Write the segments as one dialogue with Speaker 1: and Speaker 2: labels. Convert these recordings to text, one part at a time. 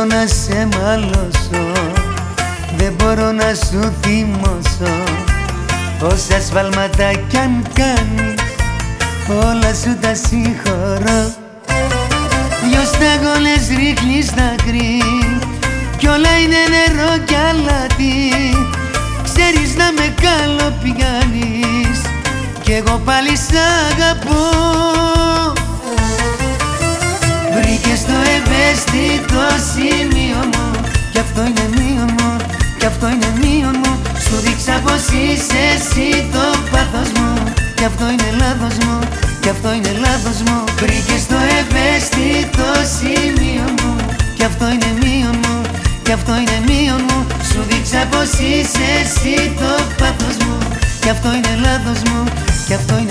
Speaker 1: μπορώ να σε μαλώσω Δεν μπορώ να σου θυμώσω Όσα σφάλματα κι αν κάνεις Όλα σου τα συγχωρώ. Δυο σταγόνες ρίχνεις δάκρυ Κι όλα είναι νερό κι αλάτι. Ξέρεις να με καλοπιάνεις Κι εγώ πάλι σ' αγαπώ ευαίσθητο σημείο μου. Κι αυτό είναι μείον μου Κι αυτό είναι μείον μου. Σου δείξα πως είσαι εσύ το πάθος μου. Κι αυτό είναι λάθος μου Κι αυτό είναι λάθος μου. Βρήκες το ευαίσθητο σημείο μου. Κι αυτό είναι μείον μου Κι αυτό είναι μείον μου. Σου δείξα πως είσαι εσύ το πάθος μου. Κι αυτό είναι λάθος μου Κι αυτό είναι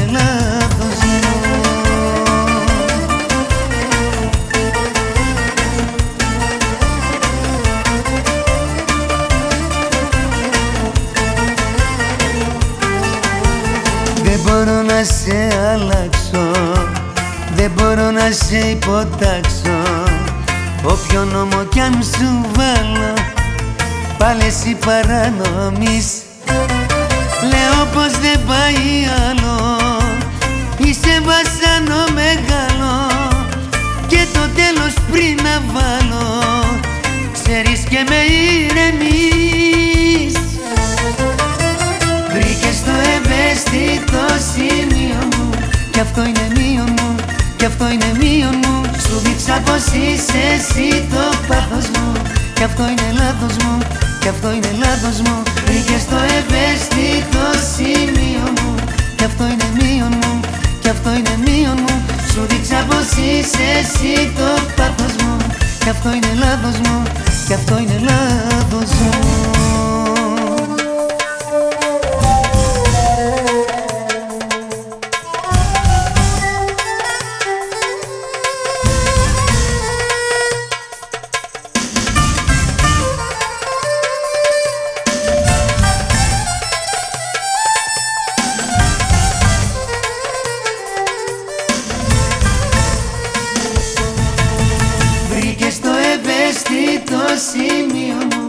Speaker 1: Δεν μπορώ να σε αλλάξω Δεν μπορώ να σε υποτάξω. Όποιο νόμο κι αν σου βάλω Πάλι εσύ παρανομείς. Λέω πως δεν πάει άλλο Είσαι βασανό μεγάλο. Και το τέλος πριν να βάλω αυτό είναι μείον μου, κι αυτό είναι μείον μου. Σου δείξα πως είσαι εσύ το πάθος μου Κι αυτό είναι λάθος μου, κι αυτό είναι λάθος μου. Βρήκες το ευαίσθητο σημείο μου Κι αυτό είναι μείον μου, κι αυτό είναι μείον μου. Σου δείξα πως είσαι εσύ το πάθος μου Κι αυτό είναι λάθος μου, κι αυτό είναι λάθος μου σημείο μου.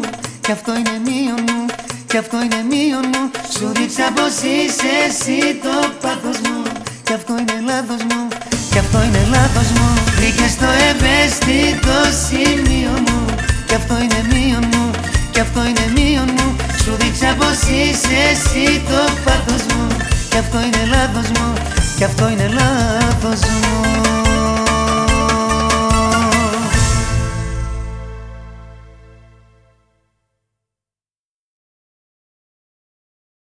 Speaker 1: Κι αυτό είναι μείον μου, κι αυτό είναι μείον μου. Σου δείξα πως είσαι εσύ το πάθος μου. Κι αυτό είναι λάθος μου, κι αυτό είναι λάθος μου. Βρήκες το ευαίσθητο σημείο μου. Κι αυτό είναι μείον μου, κι αυτό είναι μείον μου. Σου δείξα πως είσαι εσύ το πάθος μου. Κι αυτό είναι λάθος μου, κι αυτό είναι λάθος μου